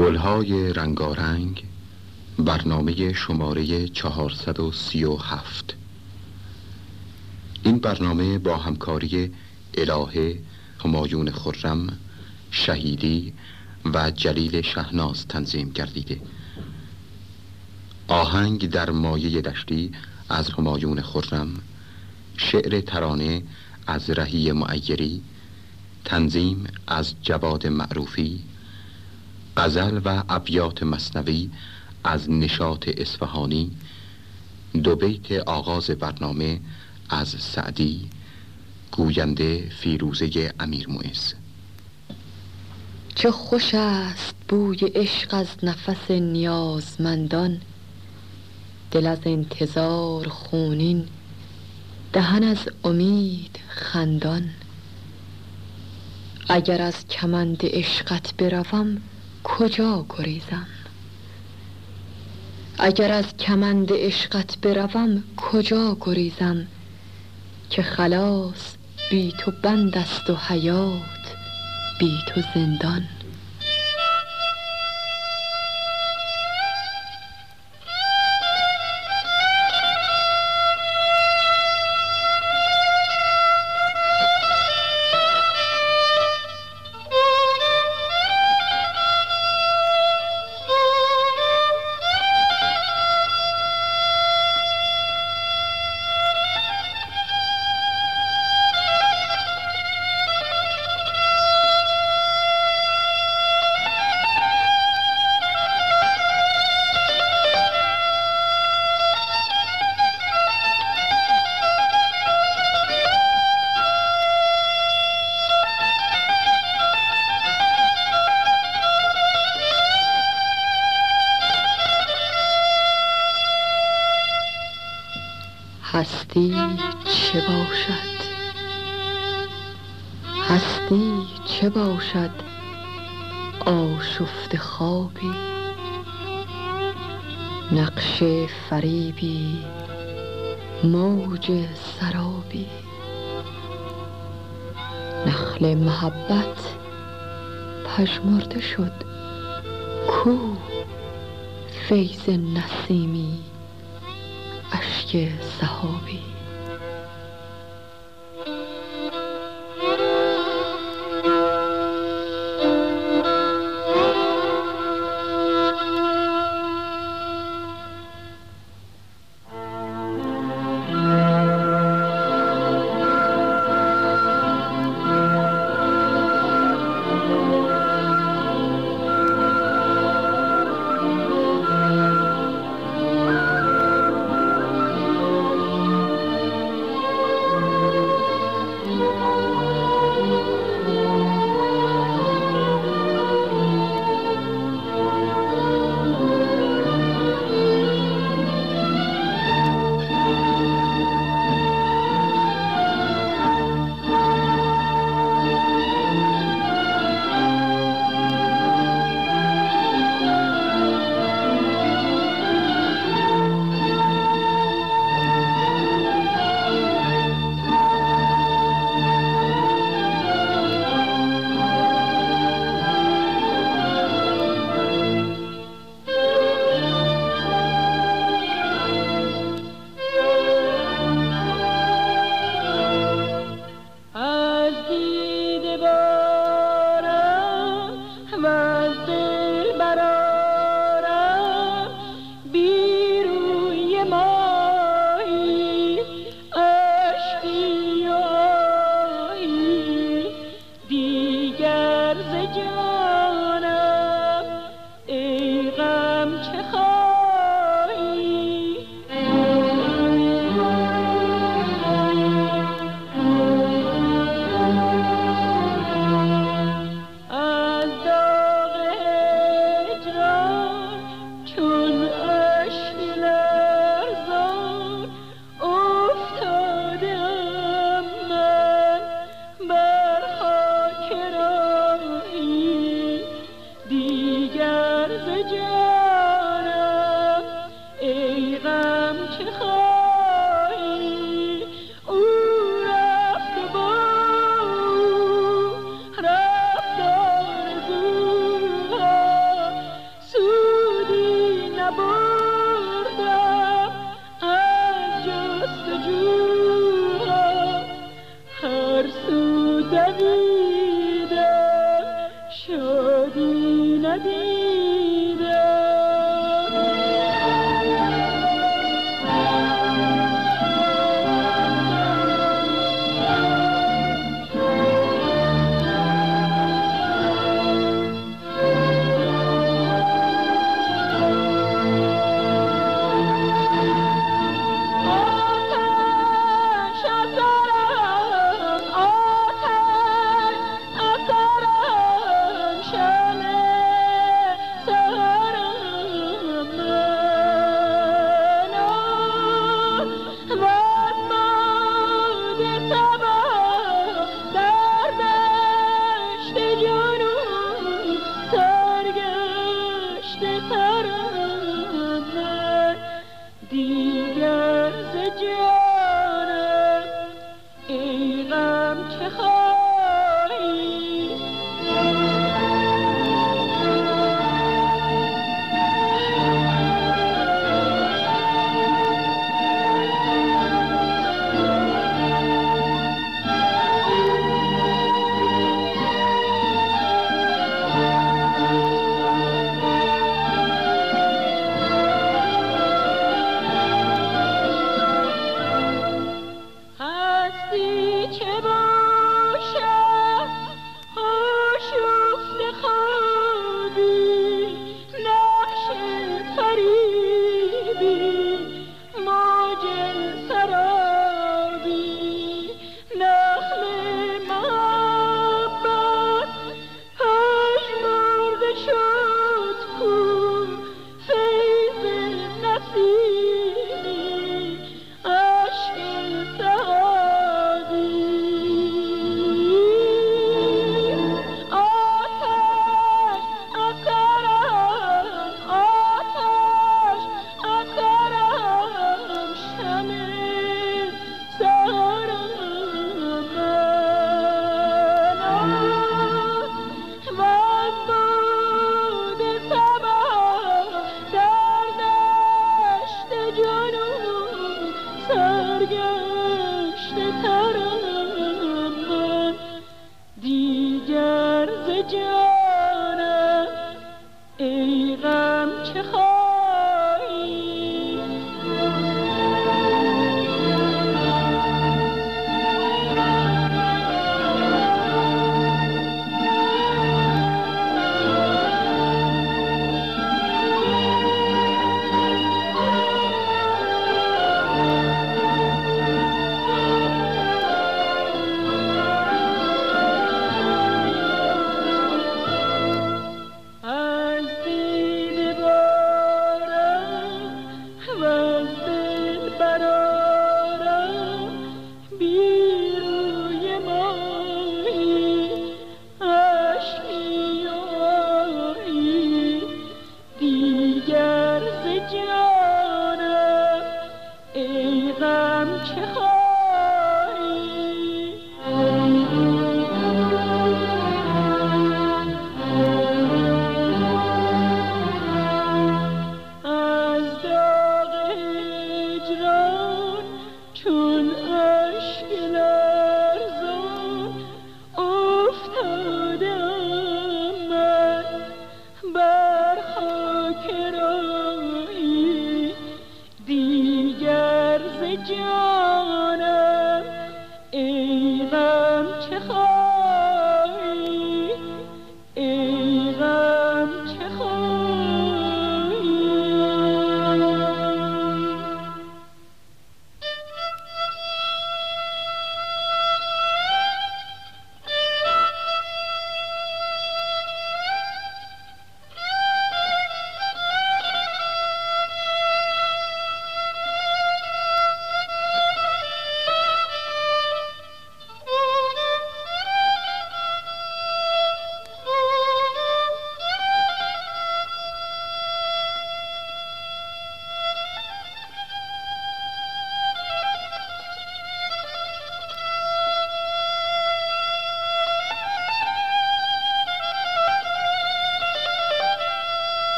گلهای رنگارنگ برنامه شماره 437 این برنامه با همکاری الهه همایون خرم شهیدی و جلیل شهناز تنظیم گردیده. آهنگ در مایه دشتی از همایون خرم شعر ترانه از رهی معیری تنظیم از جواد معروفی غزل و ابیات مصنوی از نشاط اصفهانی دو بیت آغاز برنامه از سعدی گوینده فیروزه امیر معز چه خوش است بوی عشق از نفس نیازمندان. دل از انتظار خونین دهن از امید خندان. اگر از کمند عشقت بروم کجا گریزم؟ اگر از کمند عشقت بروم کجا گریزم؟ که خلاص بی تو بند است و حیات بی تو زندان. هستی چه باشد؟ هستی چه باشد آشفت خوابی؟ نقش فریبی موج سرابی؟ نخل محبت پژمرده شد کو فیض نسیمی؟ اشک سحابی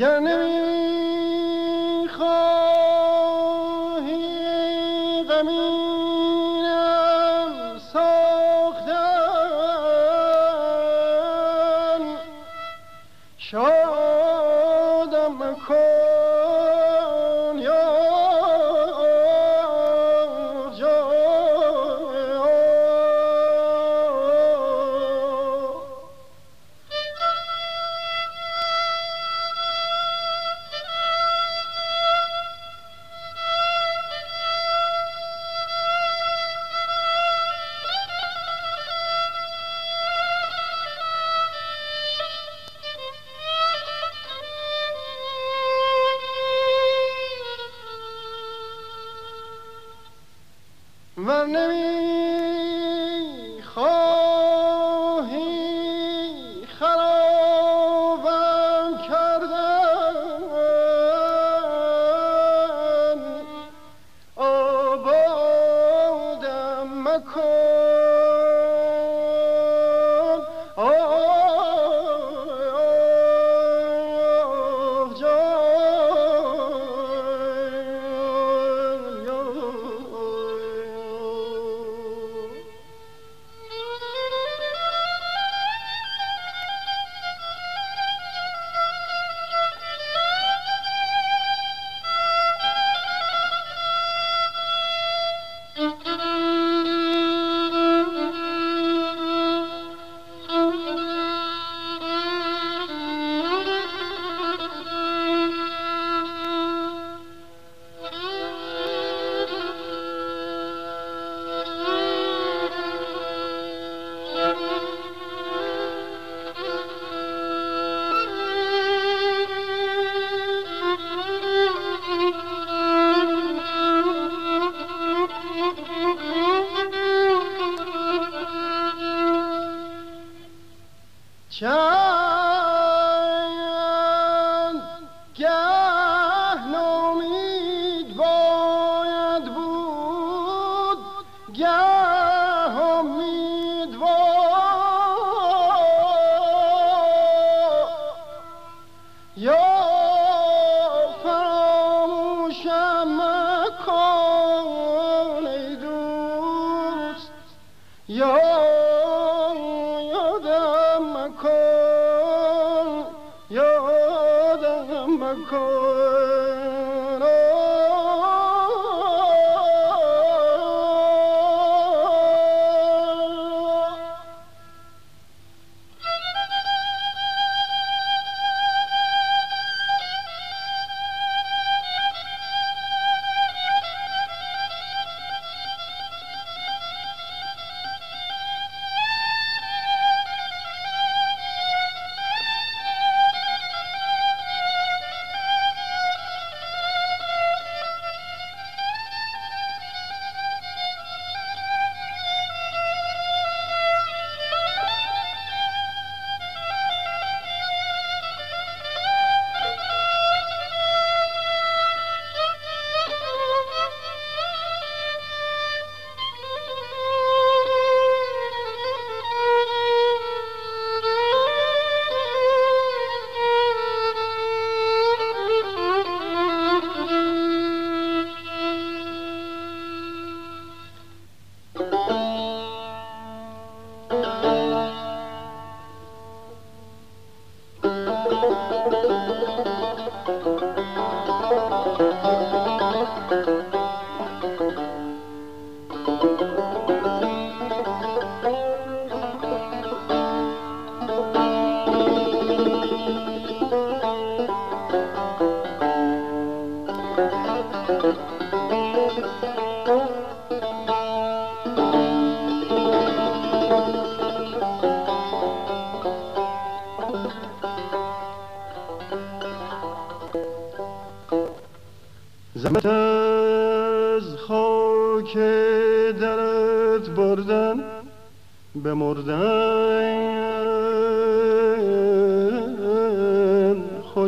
Canım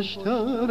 i'm baştan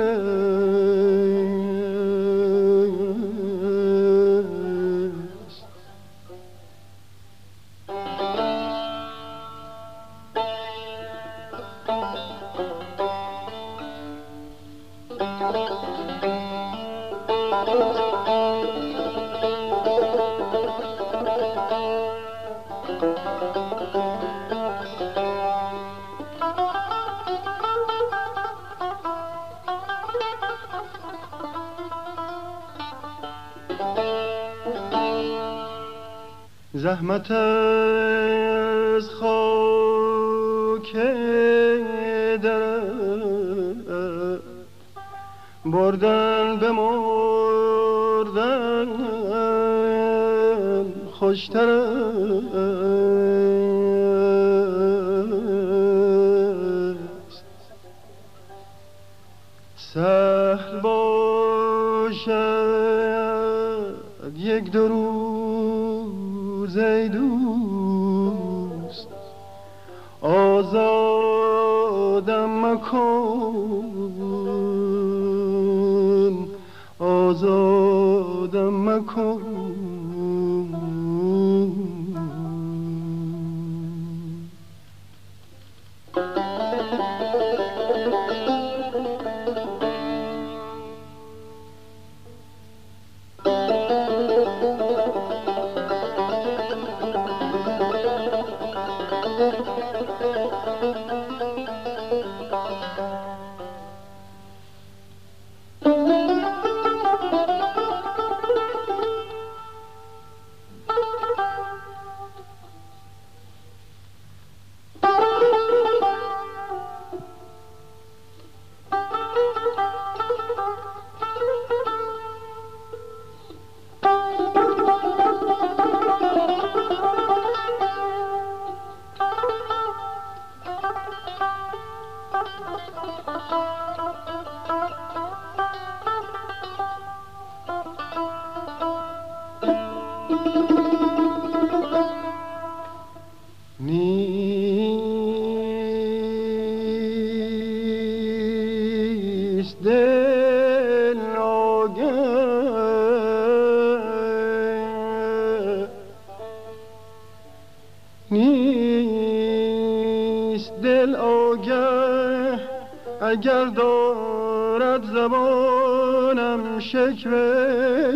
شکوه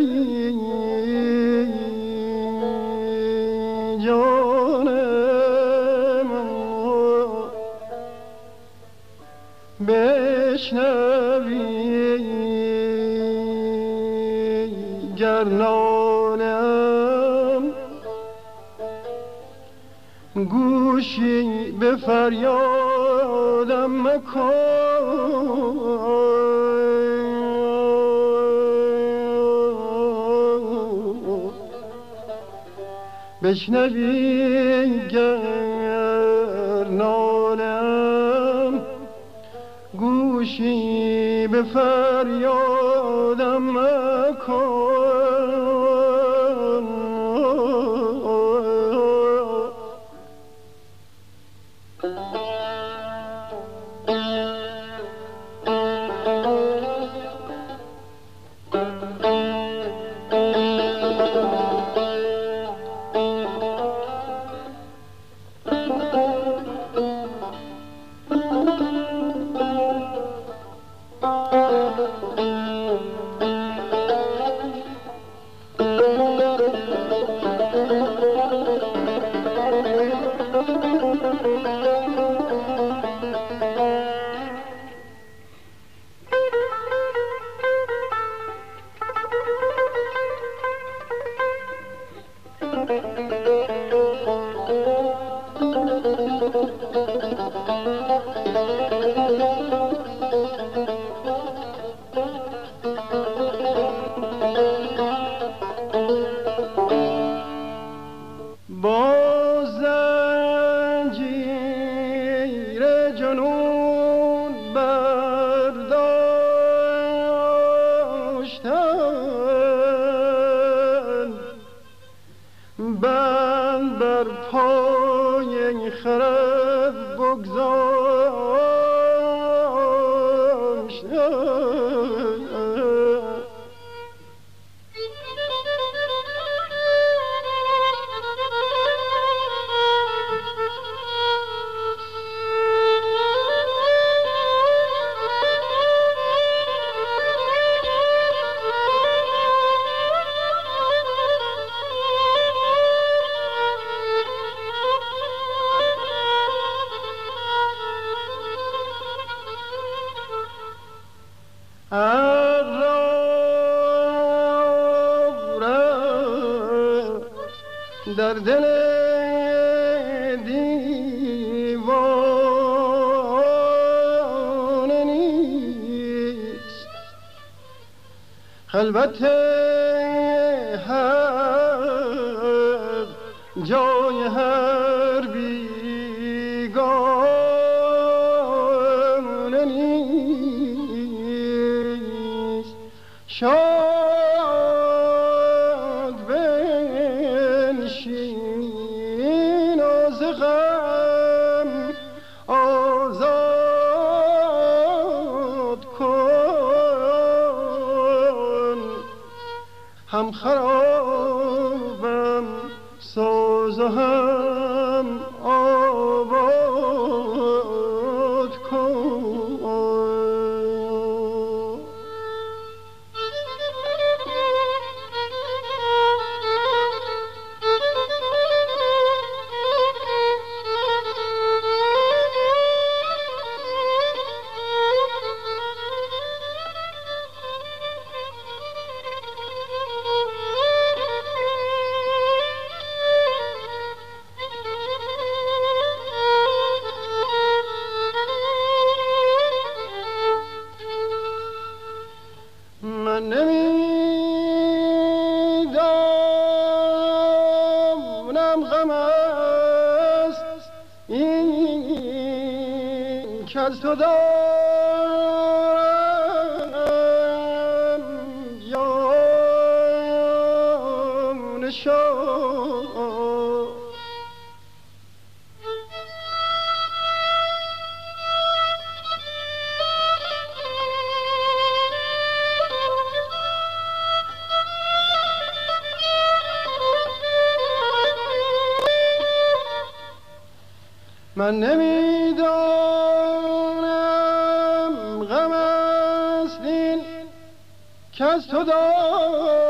جانم بشنوی گر نالم گوشی به فریادم مکن. بشنوی گر نالم گوشی به فریادم جنون برداشتن. بند بر پا در دل دیوانه نیست. خلوت هر جای هر من نمی‌دانم غم است این کس تو دارم.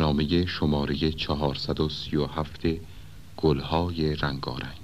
برنامه شماره 437 گلهای رنگارنگ.